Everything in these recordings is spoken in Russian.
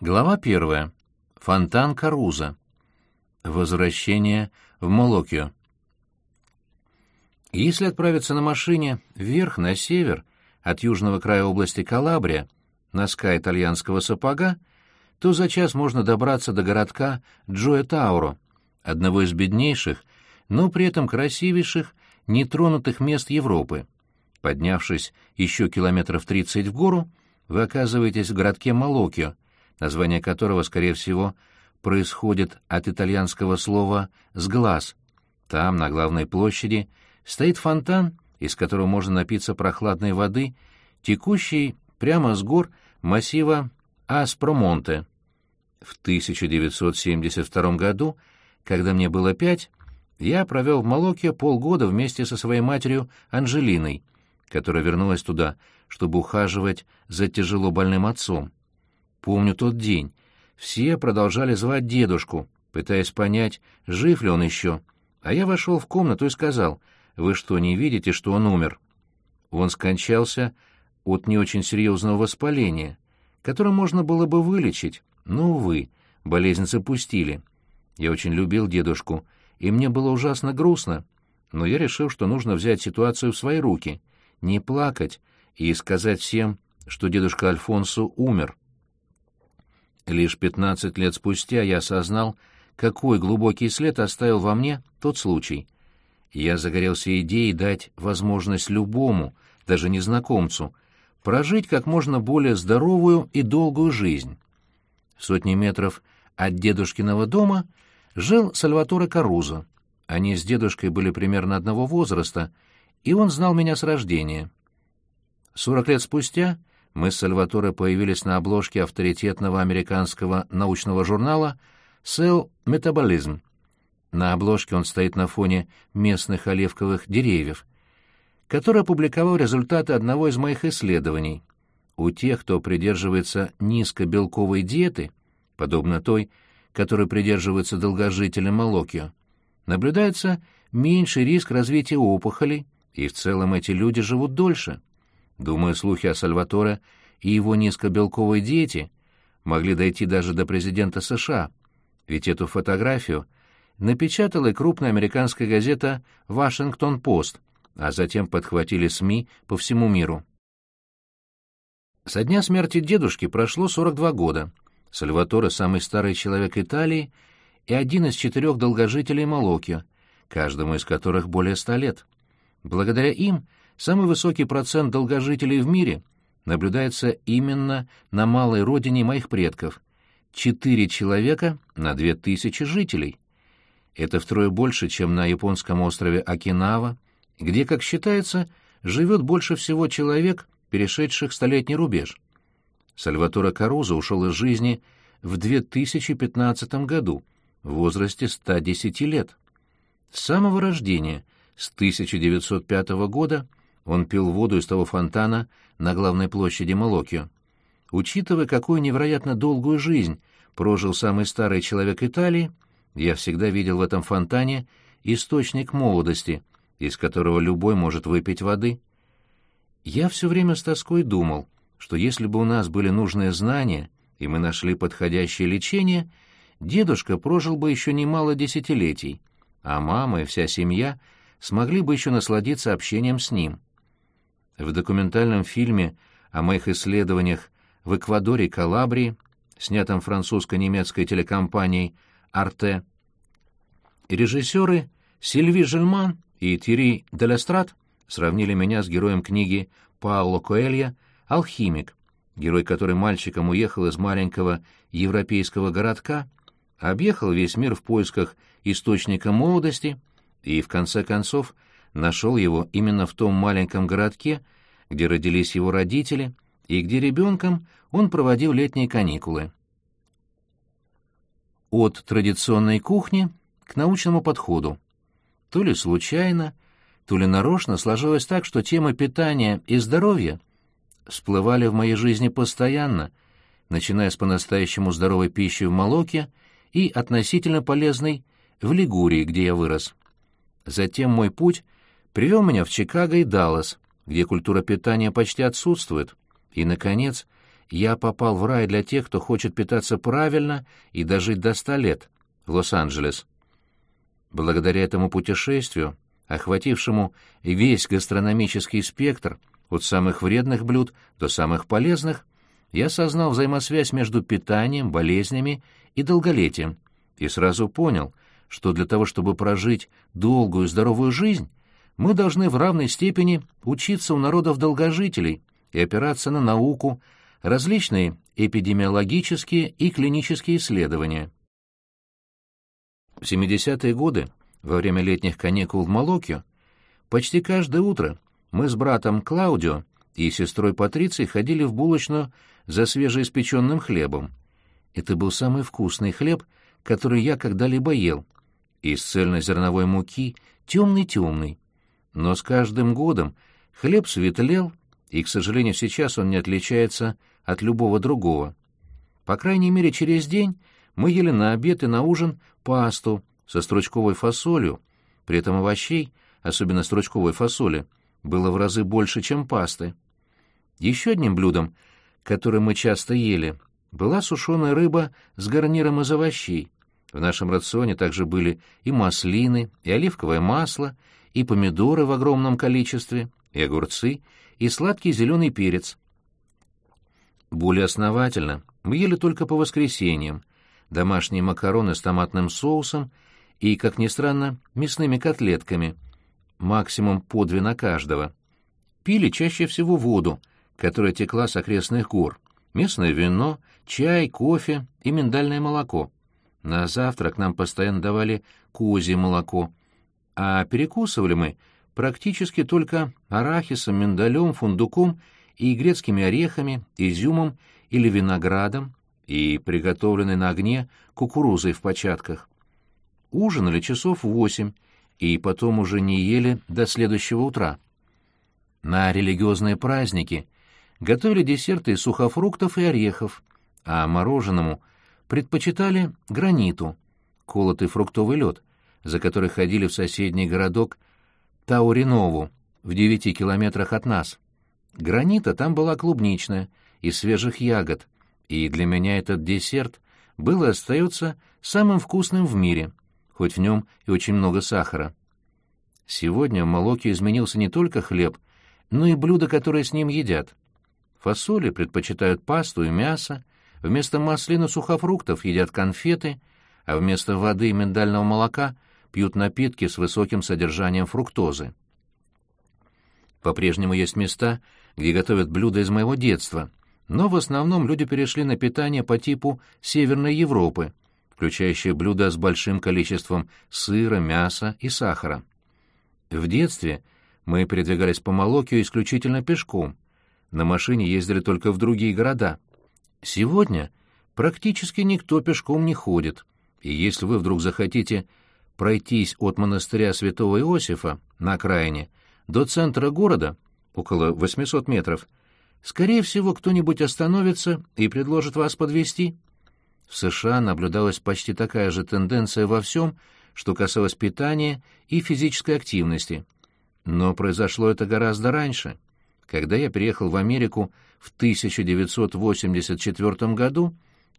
Глава первая. Фонтан Каруза. Возвращение в Молокио. Если отправиться на машине вверх на север, от южного края области Калабрия, носка итальянского сапога, то за час можно добраться до городка Джоэ Тауро, одного из беднейших, но при этом красивейших, нетронутых мест Европы. Поднявшись еще километров 30 в гору, вы оказываетесь в городке Молокио, название которого, скорее всего, происходит от итальянского слова «сглаз». Там, на главной площади, стоит фонтан, из которого можно напиться прохладной воды, текущей прямо с гор массива Аспромонте. В 1972 году, когда мне было пять, я провел в Молоке полгода вместе со своей матерью Анжелиной, которая вернулась туда, чтобы ухаживать за тяжело больным отцом. Помню тот день. Все продолжали звать дедушку, пытаясь понять, жив ли он еще. А я вошел в комнату и сказал, «Вы что, не видите, что он умер?» Он скончался от не очень серьезного воспаления, которое можно было бы вылечить, но, увы, болезнь запустили. Я очень любил дедушку, и мне было ужасно грустно, но я решил, что нужно взять ситуацию в свои руки, не плакать и сказать всем, что дедушка Альфонсо умер. Лишь пятнадцать лет спустя я осознал, какой глубокий след оставил во мне тот случай. Я загорелся идеей дать возможность любому, даже незнакомцу, прожить как можно более здоровую и долгую жизнь. В сотни метров от дедушкиного дома жил Сальваторе Карузо. Они с дедушкой были примерно одного возраста, и он знал меня с рождения. Сорок лет спустя мы с Сальваторе появились на обложке авторитетного американского научного журнала «Cell Metabolism». На обложке он стоит на фоне местных оливковых деревьев, который опубликовал результаты одного из моих исследований. У тех, кто придерживается низкобелковой диеты, подобно той, которой придерживаются долгожители Молокио, наблюдается меньший риск развития опухолей, и в целом эти люди живут дольше. Думаю, слухи о Сальваторе и его низкобелковой диете могли дойти даже до президента США, ведь эту фотографию напечатала крупная американская газета «Вашингтон-Пост», а затем подхватили СМИ по всему миру. Со дня смерти дедушки прошло 42 года. Сальваторе — самый старый человек Италии и один из четырех долгожителей Молокио, каждому из которых более ста лет. Благодаря им Самый высокий процент долгожителей в мире наблюдается именно на малой родине моих предков — четыре человека на две тысячи жителей. Это втрое больше, чем на японском острове Окинава, где, как считается, живет больше всего человек, перешедших столетний рубеж. Сальваторе Карузо ушел из жизни в 2015 году, в возрасте 110 лет. С самого рождения, с 1905 года, он пил воду из того фонтана на главной площади Молокио. Учитывая, какую невероятно долгую жизнь прожил самый старый человек Италии, я всегда видел в этом фонтане источник молодости, из которого любой может выпить воды. Я все время с тоской думал, что если бы у нас были нужные знания, и мы нашли подходящее лечение, дедушка прожил бы еще немало десятилетий, а мама и вся семья смогли бы еще насладиться общением с ним. В документальном фильме о моих исследованиях в Эквадоре и Калабрии, снятом французско-немецкой телекомпанией «Арте», режиссеры Сильви Жильман и Тири Делестрат сравнили меня с героем книги Пауло Коэлья «Алхимик», герой который мальчиком уехал из маленького европейского городка, объехал весь мир в поисках источника молодости и, в конце концов, нашел его именно в том маленьком городке, где родились его родители и где ребенком он проводил летние каникулы. От традиционной кухни к научному подходу. То ли случайно, то ли нарочно сложилось так, что темы питания и здоровья всплывали в моей жизни постоянно, начиная с по-настоящему здоровой пищи в Молоке и относительно полезной в Лигурии, где я вырос. Затем мой путь привел меня в Чикаго и Даллас, где культура питания почти отсутствует, и, наконец, я попал в рай для тех, кто хочет питаться правильно и дожить до ста лет, в Лос-Анджелес. Благодаря этому путешествию, охватившему весь гастрономический спектр, от самых вредных блюд до самых полезных, я осознал взаимосвязь между питанием, болезнями и долголетием и сразу понял, что для того, чтобы прожить долгую здоровую жизнь, мы должны в равной степени учиться у народов-долгожителей и опираться на науку, различные эпидемиологические и клинические исследования. В 70-е годы, во время летних каникул в Малокио, почти каждое утро мы с братом Клаудио и сестрой Патрицией ходили в булочную за свежеиспеченным хлебом. Это был самый вкусный хлеб, который я когда-либо ел. Из цельнозерновой муки, темный-темный. Но с каждым годом хлеб светлел, и, к сожалению, сейчас он не отличается от любого другого. По крайней мере, через день мы ели на обед и на ужин пасту со стручковой фасолью, при этом овощей, особенно стручковой фасоли, было в разы больше, чем пасты. Еще одним блюдом, которое мы часто ели, была сушеная рыба с гарниром из овощей. В нашем рационе также были и маслины, и оливковое масло, и помидоры в огромном количестве, и огурцы, и сладкий зеленый перец. Более основательно мы ели только по воскресеньям, домашние макароны с томатным соусом и, как ни странно, мясными котлетками, максимум по две на каждого. Пили чаще всего воду, которая текла с окрестных гор, местное вино, чай, кофе и миндальное молоко. На завтрак нам постоянно давали козье молоко, а перекусывали мы практически только арахисом, миндалем, фундуком и грецкими орехами, изюмом или виноградом, и приготовленной на огне кукурузой в початках. Ужинали часов восемь, и потом уже не ели до следующего утра. На религиозные праздники готовили десерты из сухофруктов и орехов, а мороженому предпочитали граниту, колотый фруктовый лед, за который ходили в соседний городок Тауринову, в девяти километрах от нас. Гранита там была клубничная, из свежих ягод, и для меня этот десерт был и остается самым вкусным в мире, хоть в нем и очень много сахара. Сегодня в Молоке изменился не только хлеб, но и блюда, которые с ним едят. Фасоли предпочитают пасту и мясо, вместо маслин и сухофруктов едят конфеты, а вместо воды и миндального молока пьют напитки с высоким содержанием фруктозы. По-прежнему есть места, где готовят блюда из моего детства, но в основном люди перешли на питание по типу Северной Европы, включающее блюда с большим количеством сыра, мяса и сахара. В детстве мы передвигались по Молокию исключительно пешком, на машине ездили только в другие города. Сегодня практически никто пешком не ходит, и если вы вдруг захотите пройтись от монастыря святого Иосифа на окраине до центра города, около 800 метров, скорее всего, кто-нибудь остановится и предложит вас подвести. В США наблюдалась почти такая же тенденция во всем, что касалось питания и физической активности. Но произошло это гораздо раньше. Когда я приехал в Америку в 1984 году,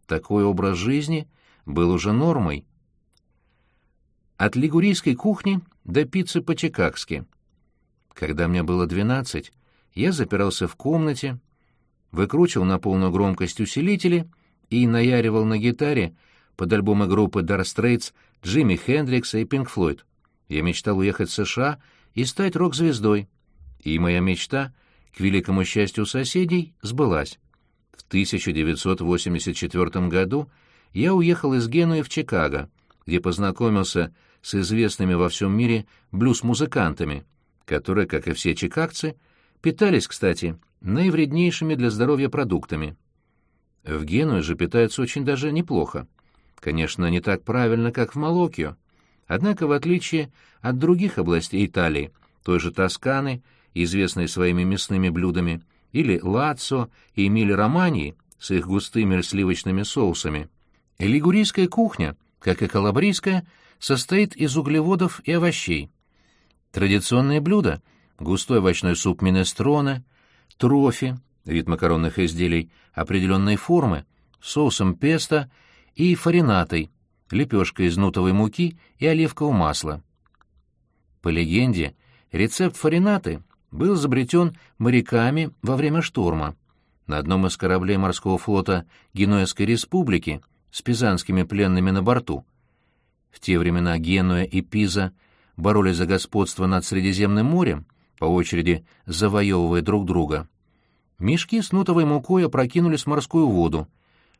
такой образ жизни был уже нормой. От лигурийской кухни до пиццы по-чикагски. Когда мне было 12, я запирался в комнате, выкручивал на полную громкость усилители и наяривал на гитаре под альбомы группы Dire Straits, Джимми Хендрикса и Пинк Флойд. Я мечтал уехать в США и стать рок-звездой. И моя мечта — к великому счастью соседей, сбылась. В 1984 году я уехал из Генуи в Чикаго, где познакомился с известными во всем мире блюз-музыкантами, которые, как и все чикагцы, питались, кстати, наивреднейшими для здоровья продуктами. В Генуе же питаются очень даже неплохо. Конечно, не так правильно, как в Малокио. Однако, в отличие от других областей Италии, той же Тосканы известные своими мясными блюдами, или лацо и эмили романии с их густыми сливочными соусами. Лигурийская кухня, как и калабрийская, состоит из углеводов и овощей. Традиционные блюда — густой овощной суп минестроне, трофи, вид макаронных изделий определенной формы, соусом песто и фаринатой, лепешкой из нутовой муки и оливкового масла. По легенде, рецепт фаринаты был изобретен моряками во время шторма. На одном из кораблей морского флота Генуэзской республики с пизанскими пленными на борту. В те времена Генуя и Пиза боролись за господство над Средиземным морем, по очереди завоевывая друг друга. Мешки с нутовой мукой опрокинулись в морскую воду.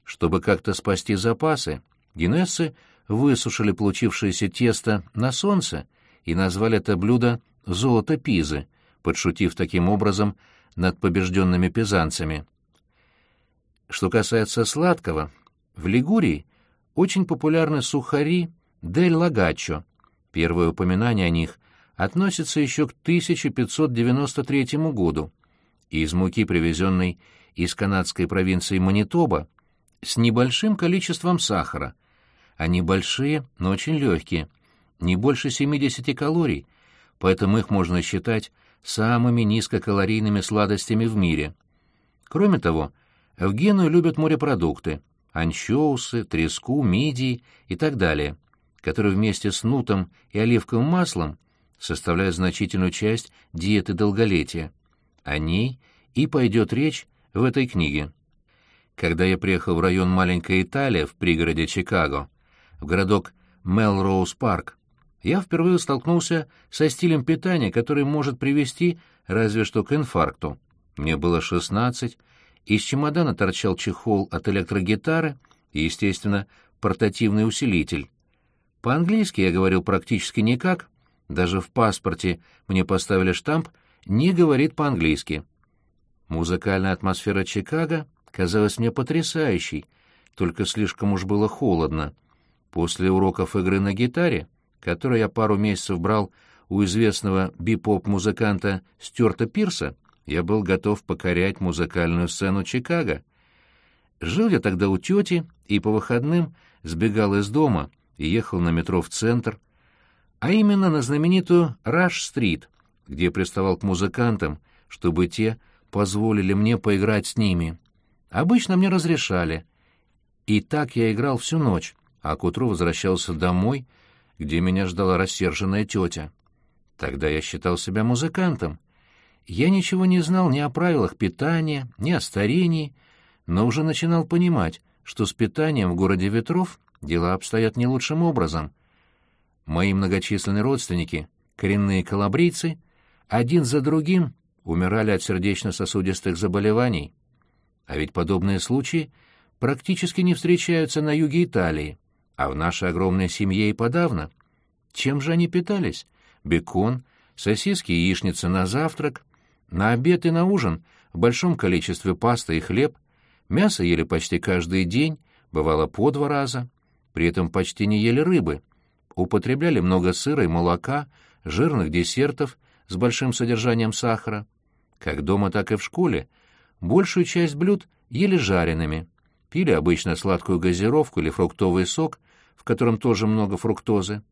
Чтобы как-то спасти запасы, генессы высушили получившееся тесто на солнце и назвали это блюдо «золото Пизы», подшутив таким образом над побежденными пизанцами. Что касается сладкого, в Лигурии очень популярны сухари дель лагачо. Первое упоминание о них относится еще к 1593 году. Из муки, привезенной из канадской провинции Манитоба, с небольшим количеством сахара. Они большие, но очень легкие, не больше 70 калорий, поэтому их можно считать самыми низкокалорийными сладостями в мире. Кроме того, в Геную любят морепродукты — анчоусы, треску, мидии и так далее, которые вместе с нутом и оливковым маслом составляют значительную часть диеты долголетия. О ней и пойдет речь в этой книге. Когда я приехал в район Маленькая Италия в пригороде Чикаго, в городок Мелроуз-парк, я впервые столкнулся со стилем питания, который может привести разве что к инфаркту. Мне было 16, из чемодана торчал чехол от электрогитары и, естественно, портативный усилитель. По-английски я говорил практически никак, даже в паспорте мне поставили штамп «не говорит по-английски». Музыкальная атмосфера Чикаго казалась мне потрясающей, только слишком уж было холодно. После уроков игры на гитаре который я пару месяцев брал у известного бипоп-музыканта Стюарта Пирса, я был готов покорять музыкальную сцену Чикаго. Жил я тогда у тети и по выходным сбегал из дома и ехал на метро в центр, а именно на знаменитую Раш-стрит, где приставал к музыкантам, чтобы те позволили мне поиграть с ними. Обычно мне разрешали. И так я играл всю ночь, а к утру возвращался домой — где меня ждала рассерженная тетя. Тогда я считал себя музыкантом. Я ничего не знал ни о правилах питания, ни о старении, но уже начинал понимать, что с питанием в городе ветров дела обстоят не лучшим образом. Мои многочисленные родственники, коренные калабрийцы, один за другим умирали от сердечно-сосудистых заболеваний. А ведь подобные случаи практически не встречаются на юге Италии а в нашей огромной семье и подавно. Чем же они питались? Бекон, сосиски и яичница на завтрак, на обед и на ужин в большом количестве паста и хлеб, мясо ели почти каждый день, бывало по два раза, при этом почти не ели рыбы, употребляли много сыра и молока, жирных десертов с большим содержанием сахара. Как дома, так и в школе, большую часть блюд ели жареными, пили обычно сладкую газировку или фруктовый сок, в котором тоже много фруктозы.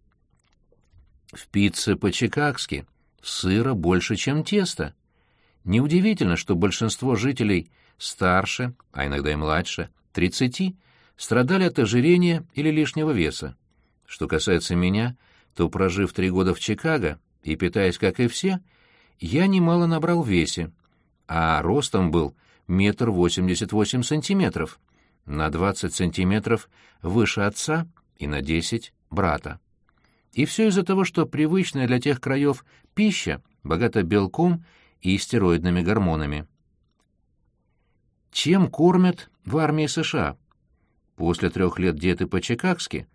В пицце по-чикагски сыра больше, чем теста. Неудивительно, что большинство жителей старше, а иногда и младше, 30, страдали от ожирения или лишнего веса. Что касается меня, то, прожив три года в Чикаго и питаясь, как и все, я немало набрал в весе, а ростом был метр восемьдесят восемь сантиметров, на двадцать сантиметров выше отца и на десять брата. И все из-за того, что привычная для тех краев пища богата белком и стероидными гормонами. Чем кормят в армии США? После трех лет диеты по-чикагски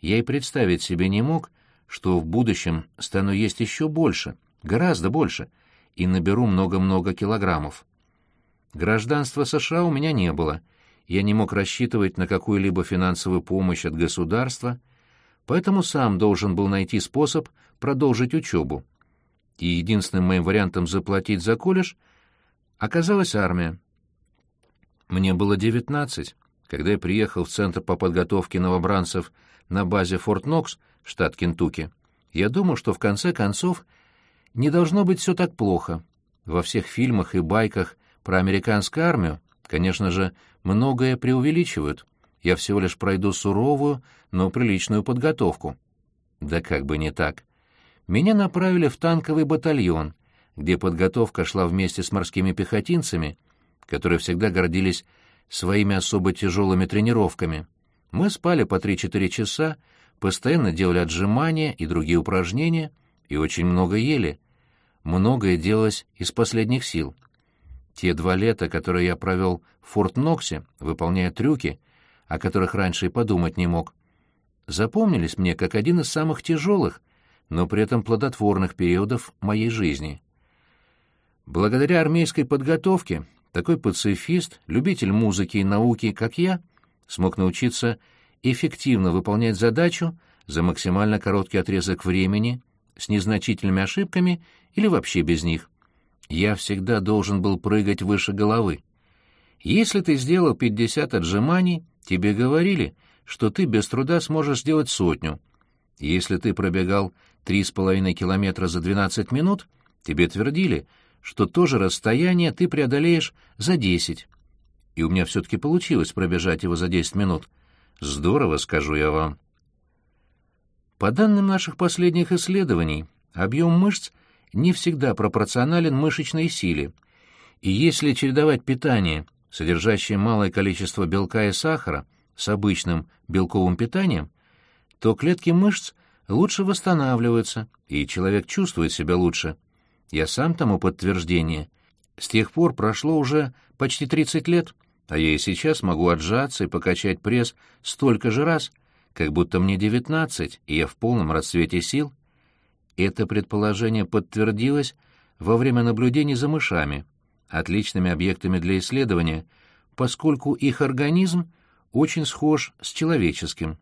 я и представить себе не мог, что в будущем стану есть еще больше, гораздо больше, и наберу много-много килограммов. Гражданства США у меня не было — я не мог рассчитывать на какую-либо финансовую помощь от государства, поэтому сам должен был найти способ продолжить учебу. И единственным моим вариантом заплатить за колледж оказалась армия. Мне было девятнадцать, когда я приехал в Центр по подготовке новобранцев на базе Форт Нокс, штат Кентукки. Я думал, что в конце концов не должно быть все так плохо. Во всех фильмах и байках про американскую армию, конечно же, многое преувеличивают. Я всего лишь пройду суровую, но приличную подготовку. Да как бы не так. Меня направили в танковый батальон, где подготовка шла вместе с морскими пехотинцами, которые всегда гордились своими особо тяжелыми тренировками. Мы спали по 3-4 часа, постоянно делали отжимания и другие упражнения, и очень много ели. Многое делалось из последних сил. Те два лета, которые я провел в Форт-Ноксе, выполняя трюки, о которых раньше и подумать не мог, запомнились мне как один из самых тяжелых, но при этом плодотворных периодов моей жизни. Благодаря армейской подготовке такой пацифист, любитель музыки и науки, как я, смог научиться эффективно выполнять задачу за максимально короткий отрезок времени, с незначительными ошибками или вообще без них. Я всегда должен был прыгать выше головы. Если ты сделал 50 отжиманий, тебе говорили, что ты без труда сможешь сделать сотню. Если ты пробегал 3,5 километра за 12 минут, тебе твердили, что то же расстояние ты преодолеешь за 10. И у меня все-таки получилось пробежать его за 10 минут. Здорово, скажу я вам. По данным наших последних исследований, объем мышц не всегда пропорционален мышечной силе, и если чередовать питание, содержащее малое количество белка и сахара, с обычным белковым питанием, то клетки мышц лучше восстанавливаются, и человек чувствует себя лучше. Я сам тому подтверждение. С тех пор прошло уже почти 30 лет, а я и сейчас могу отжаться и покачать пресс столько же раз, как будто мне 19, и я в полном расцвете сил. Это предположение подтвердилось во время наблюдений за мышами, отличными объектами для исследования, поскольку их организм очень схож с человеческим.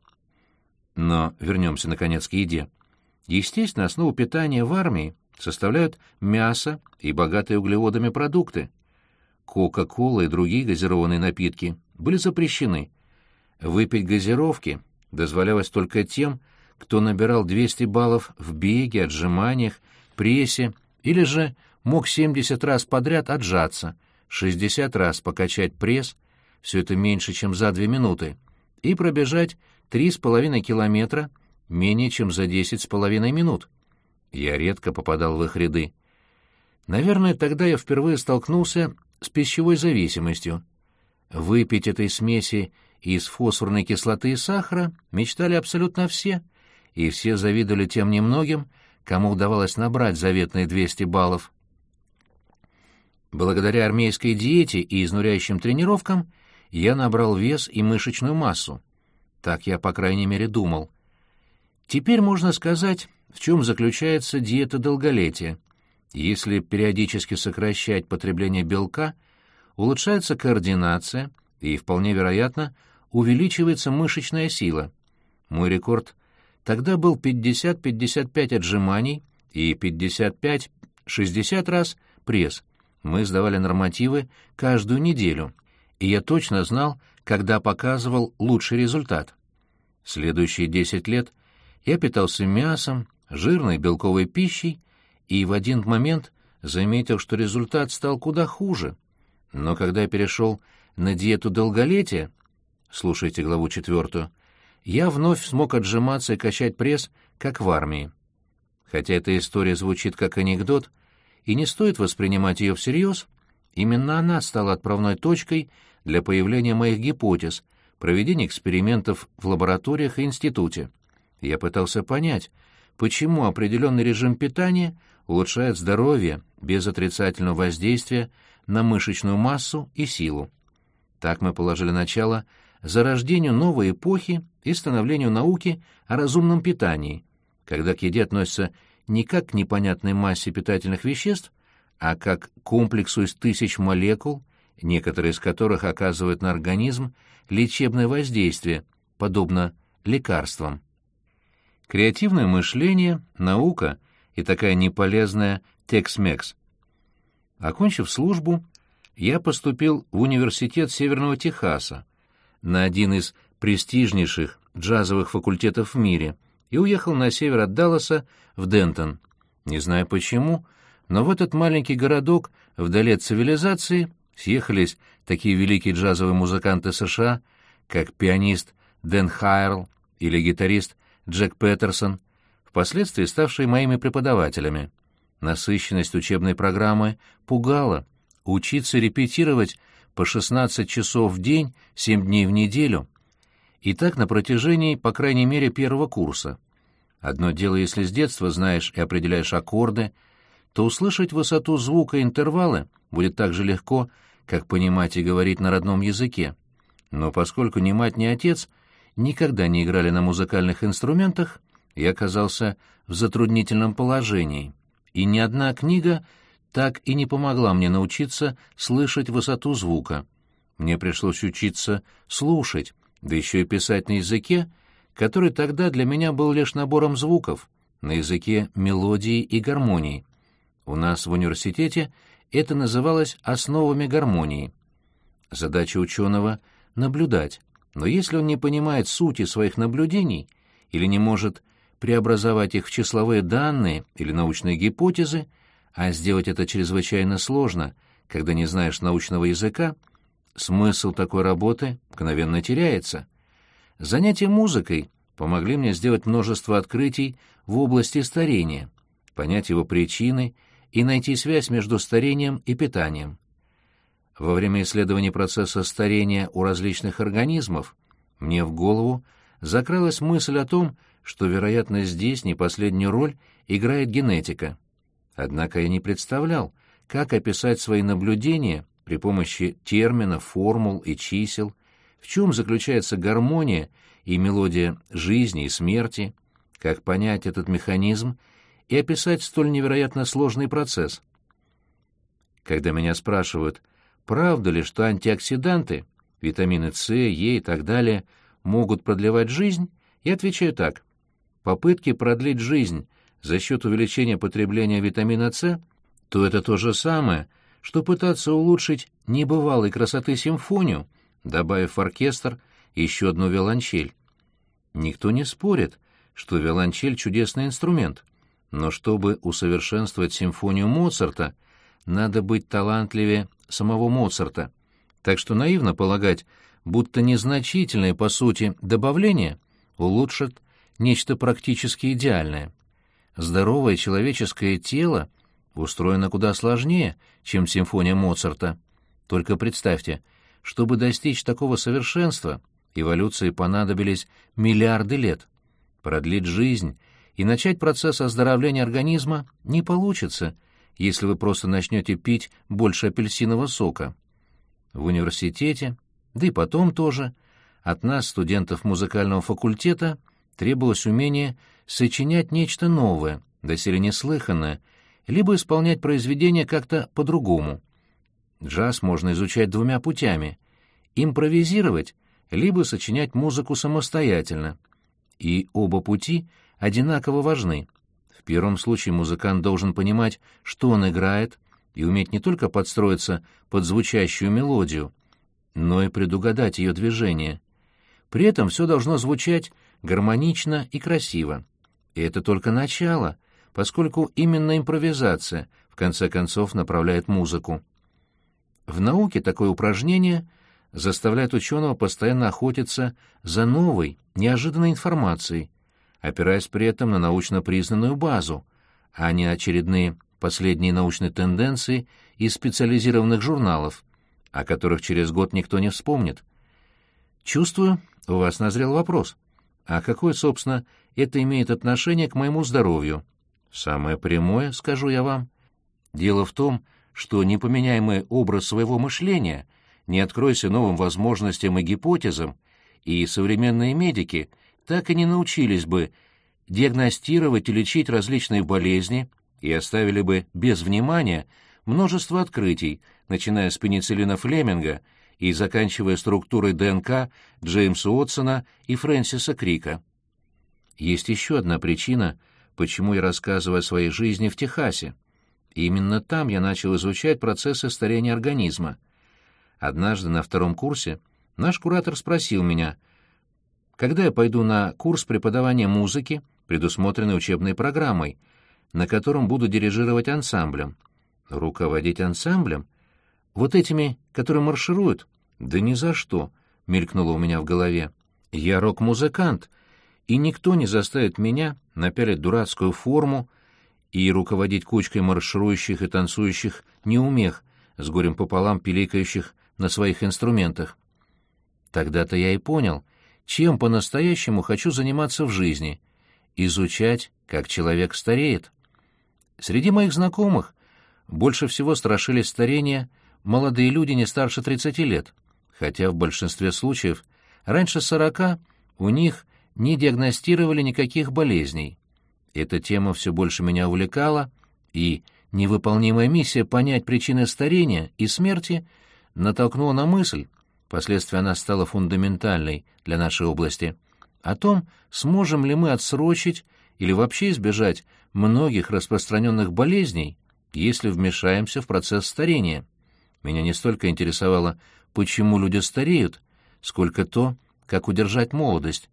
Но вернемся, наконец, к еде. Естественно, основу питания в армии составляют мясо и богатые углеводами продукты. Кока-кола и другие газированные напитки были запрещены. Выпить газировки дозволялось только тем, кто набирал 200 баллов в беге, отжиманиях, прессе, или же мог 70 раз подряд отжаться, 60 раз покачать пресс, все это меньше, чем за 2 минуты, и пробежать 3,5 километра менее чем за 10,5 минут. Я редко попадал в их ряды. Наверное, тогда я впервые столкнулся с пищевой зависимостью. Выпить этой смеси из фосфорной кислоты и сахара мечтали абсолютно все, и все завидовали тем немногим, кому удавалось набрать заветные 200 баллов. Благодаря армейской диете и изнуряющим тренировкам я набрал вес и мышечную массу. Так я, по крайней мере, думал. Теперь можно сказать, в чем заключается диета долголетия. Если периодически сокращать потребление белка, улучшается координация и, вполне вероятно, увеличивается мышечная сила. Мой рекорд тогда был 50-55 отжиманий и 55-60 раз пресс. Мы сдавали нормативы каждую неделю, и я точно знал, когда показывал лучший результат. Следующие 10 лет я питался мясом, жирной белковой пищей и в один момент заметил, что результат стал куда хуже. Но когда я перешел на диету долголетия, слушайте главу четвертую, я вновь смог отжиматься и качать пресс, как в армии. Хотя эта история звучит как анекдот, и не стоит воспринимать ее всерьез, именно она стала отправной точкой для появления моих гипотез, проведения экспериментов в лабораториях и институте. Я пытался понять, почему определенный режим питания улучшает здоровье без отрицательного воздействия на мышечную массу и силу. Так мы положили начало зарождению новой эпохи и становлению науки о разумном питании, когда к еде относятся не как к непонятной массе питательных веществ, а как к комплексу из тысяч молекул, некоторые из которых оказывают на организм лечебное воздействие, подобно лекарствам. Креативное мышление, наука и такая неполезная текс-мекс. Окончив службу, я поступил в Университет Северного Техаса, на один из престижнейших джазовых факультетов в мире, и уехал на север от Далласа в Дентон. Не знаю почему, но в этот маленький городок, вдали от цивилизации, Съехались такие великие джазовые музыканты США, как пианист Дэн Хайрл или гитарист Джек Петерсон, впоследствии ставшие моими преподавателями. Насыщенность учебной программы пугала. Учиться репетировать по 16 часов в день, 7 дней в неделю. И так на протяжении, по крайней мере, первого курса. Одно дело, если с детства знаешь и определяешь аккорды, то услышать высоту звука и интервалы будет так же легко, как понимать и говорить на родном языке. Но поскольку ни мать, ни отец никогда не играли на музыкальных инструментах, я оказался в затруднительном положении, и ни одна книга так и не помогла мне научиться слышать высоту звука. Мне пришлось учиться слушать, да еще и писать на языке, который тогда для меня был лишь набором звуков, на языке мелодии и гармонии. У нас в университете это называлось основами гармонии. Задача ученого — наблюдать, но если он не понимает сути своих наблюдений или не может преобразовать их в числовые данные или научные гипотезы, а сделать это чрезвычайно сложно, когда не знаешь научного языка, смысл такой работы мгновенно теряется. Занятия музыкой помогли мне сделать множество открытий в области старения, понять его причины и найти связь между старением и питанием. Во время исследования процесса старения у различных организмов мне в голову закралась мысль о том, что, вероятно, здесь не последнюю роль играет генетика. Однако я не представлял, как описать свои наблюдения при помощи терминов, формул и чисел, в чем заключается гармония и мелодия жизни и смерти, как понять этот механизм и описать столь невероятно сложный процесс. Когда меня спрашивают, правда ли, что антиоксиданты, витамины С, Е и так далее, могут продлевать жизнь, я отвечаю так. Попытки продлить жизнь за счет увеличения потребления витамина С, то это то же самое, что пытаться улучшить небывалой красоты симфонию, добавив в оркестр еще одну виолончель. Никто не спорит, что виолончель — чудесный инструмент — но чтобы усовершенствовать симфонию Моцарта, надо быть талантливее самого Моцарта. Так что наивно полагать, будто незначительные по сути добавления улучшат нечто практически идеальное. Здоровое человеческое тело устроено куда сложнее, чем симфония Моцарта. Только представьте, чтобы достичь такого совершенства, эволюции понадобились миллиарды лет. Продлить жизнь и начать процесс оздоровления организма не получится, если вы просто начнете пить больше апельсинового сока. В университете, да и потом тоже, от нас, студентов музыкального факультета, требовалось умение сочинять нечто новое, доселе неслыханное, либо исполнять произведение как-то по-другому. Джаз можно изучать двумя путями — импровизировать, либо сочинять музыку самостоятельно. И оба пути — одинаково важны. В первом случае музыкант должен понимать, что он играет, и уметь не только подстроиться под звучащую мелодию, но и предугадать ее движение. При этом все должно звучать гармонично и красиво. И это только начало, поскольку именно импровизация в конце концов направляет музыку. В науке такое упражнение заставляет ученого постоянно охотиться за новой, неожиданной информацией, опираясь при этом на научно признанную базу, а не очередные последние научные тенденции из специализированных журналов, о которых через год никто не вспомнит. Чувствую, у вас назрел вопрос. А какое, собственно, это имеет отношение к моему здоровью? Самое прямое, скажу я вам. Дело в том, что непоменяемый образ своего мышления не откройся новым возможностям и гипотезам, и современные медики — так и не научились бы диагностировать и лечить различные болезни и оставили бы без внимания множество открытий, начиная с пенициллина Флеминга и заканчивая структурой ДНК Джеймса Уотсона и Фрэнсиса Крика. Есть еще одна причина, почему я рассказываю о своей жизни в Техасе. именно там я начал изучать процессы старения организма. Однажды на втором курсе наш куратор спросил меня — когда я пойду на курс преподавания музыки, предусмотренный учебной программой, на котором буду дирижировать ансамблем. Руководить ансамблем? Вот этими, которые маршируют? Да ни за что, мелькнуло у меня в голове. Я рок-музыкант, и никто не заставит меня напялить дурацкую форму и руководить кучкой марширующих и танцующих неумех, с горем пополам пиликающих на своих инструментах. Тогда-то я и понял, чем по-настоящему хочу заниматься в жизни — изучать, как человек стареет. Среди моих знакомых больше всего страшились старения молодые люди не старше 30 лет, хотя в большинстве случаев раньше 40 у них не диагностировали никаких болезней. Эта тема все больше меня увлекала, и невыполнимая миссия понять причины старения и смерти натолкнула на мысль, впоследствии она стала фундаментальной для нашей области, о том, сможем ли мы отсрочить или вообще избежать многих распространенных болезней, если вмешаемся в процесс старения. Меня не столько интересовало, почему люди стареют, сколько то, как удержать молодость.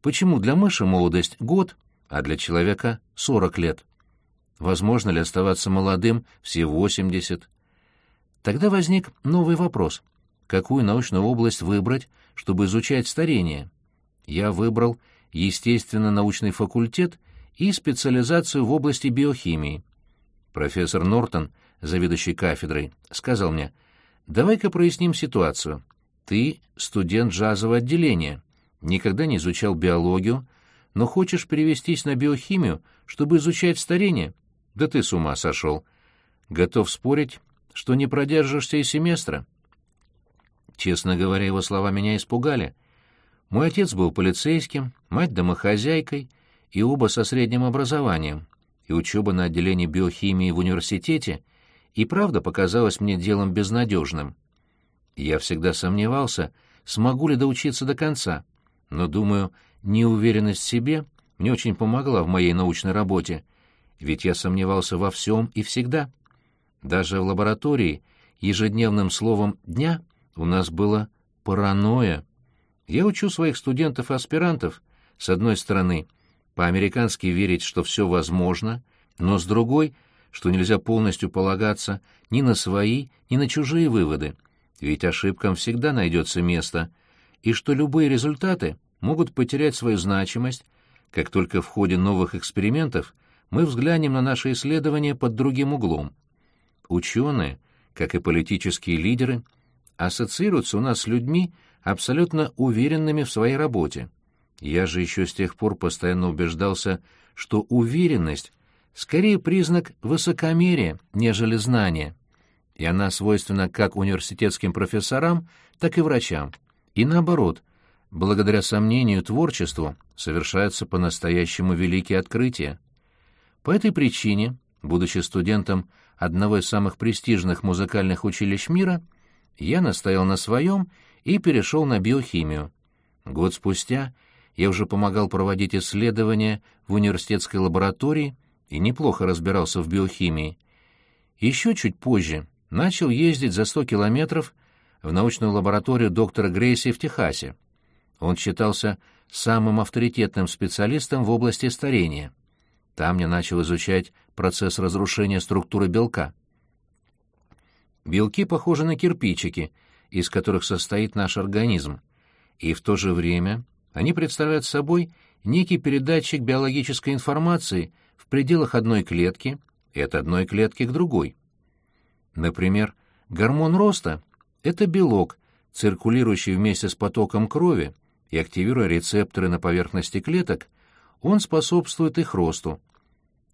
Почему для мыши молодость — год, а для человека — 40 лет. Возможно ли оставаться молодым все 80? Тогда возник новый вопрос. Какую научную область выбрать, чтобы изучать старение? Я выбрал естественно-научный факультет и специализацию в области биохимии. Профессор Нортон, заведующий кафедрой, сказал мне, «Давай-ка проясним ситуацию. Ты студент джазового отделения, никогда не изучал биологию, но хочешь перевестись на биохимию, чтобы изучать старение? Да ты с ума сошел. Готов спорить, что не продержишься и семестра. Честно говоря, его слова меня испугали. Мой отец был полицейским, мать домохозяйкой, и оба со средним образованием, и учеба на отделении биохимии в университете и правда показалась мне делом безнадежным. Я всегда сомневался, смогу ли доучиться до конца, но, думаю, Неуверенность в себе мне очень помогла в моей научной работе, ведь я сомневался во всем и всегда. Даже в лаборатории ежедневным словом «дня» у нас было «паранойя». Я учу своих студентов-аспирантов, с одной стороны, по-американски верить, что все возможно, но с другой, что нельзя полностью полагаться ни на свои, ни на чужие выводы, ведь ошибкам всегда найдется место, и что любые результаты могут потерять свою значимость, как только в ходе новых экспериментов мы взглянем на наши исследования под другим углом. Ученые, как и политические лидеры, ассоциируются у нас с людьми, абсолютно уверенными в своей работе. Я же еще с тех пор постоянно убеждался, что уверенность скорее признак высокомерия, нежели знания, и она свойственна как университетским профессорам, так и врачам. И наоборот, Благодаря сомнению творчеству совершаются по-настоящему великие открытия. По этой причине, будучи студентом одного из самых престижных музыкальных училищ мира, я настоял на своем и перешел на биохимию. Год спустя я уже помогал проводить исследования в университетской лаборатории и неплохо разбирался в биохимии. Еще чуть позже начал ездить за 100 километров в научную лабораторию доктора Грейси в Техасе. Он считался самым авторитетным специалистом в области старения. Там я начал изучать процесс разрушения структуры белка. Белки похожи на кирпичики, из которых состоит наш организм, и в то же время они представляют собой некий передатчик биологической информации в пределах одной клетки и от одной клетки к другой. Например, гормон роста — это белок, циркулирующий вместе с потоком крови и активируя рецепторы на поверхности клеток, он способствует их росту.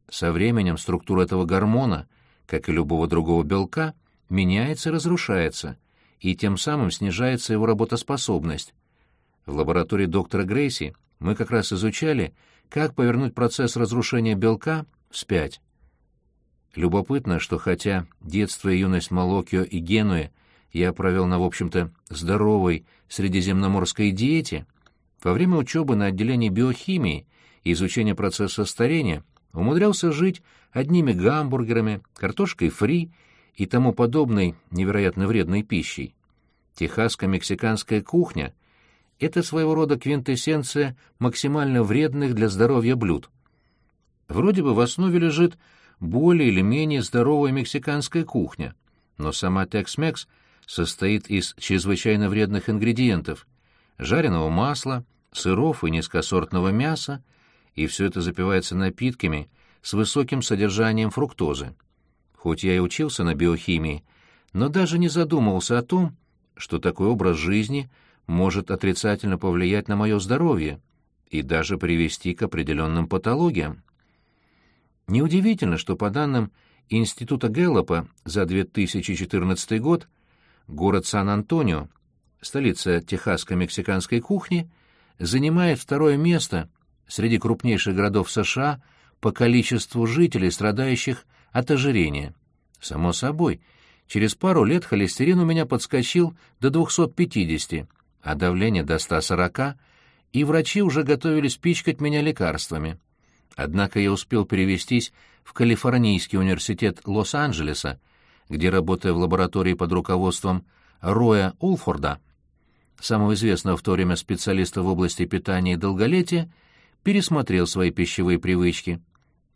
Со временем структура этого гормона, как и любого другого белка, меняется разрушается, и тем самым снижается его работоспособность. В лаборатории доктора Грейси мы как раз изучали, как повернуть процесс разрушения белка вспять. Любопытно, что хотя детство и юность Малокио и Генуи я провел на, в общем-то, здоровой средиземноморской диете, во время учебы на отделении биохимии и изучения процесса старения умудрялся жить одними гамбургерами, картошкой фри и тому подобной невероятно вредной пищей. Техасско-мексиканская кухня — это своего рода квинтэссенция максимально вредных для здоровья блюд. Вроде бы в основе лежит более или менее здоровая мексиканская кухня, но сама Tex-Mex состоит из чрезвычайно вредных ингредиентов — жареного масла, сыров и низкосортного мяса, и все это запивается напитками с высоким содержанием фруктозы. Хоть я и учился на биохимии, но даже не задумывался о том, что такой образ жизни может отрицательно повлиять на мое здоровье и даже привести к определенным патологиям. Неудивительно, что по данным Института Гэллопа за 2014 год город Сан-Антонио, столица техасско-мексиканской кухни, занимает второе место среди крупнейших городов США по количеству жителей, страдающих от ожирения. Само собой, через пару лет холестерин у меня подскочил до 250, а давление до 140, и врачи уже готовились пичкать меня лекарствами. Однако я успел перевестись в Калифорнийский университет Лос-Анджелеса, где, работая в лаборатории под руководством Роя Улфорда, самого известного в то время специалиста в области питания и долголетия, пересмотрел свои пищевые привычки.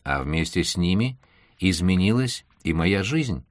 А вместе с ними изменилась и моя жизнь.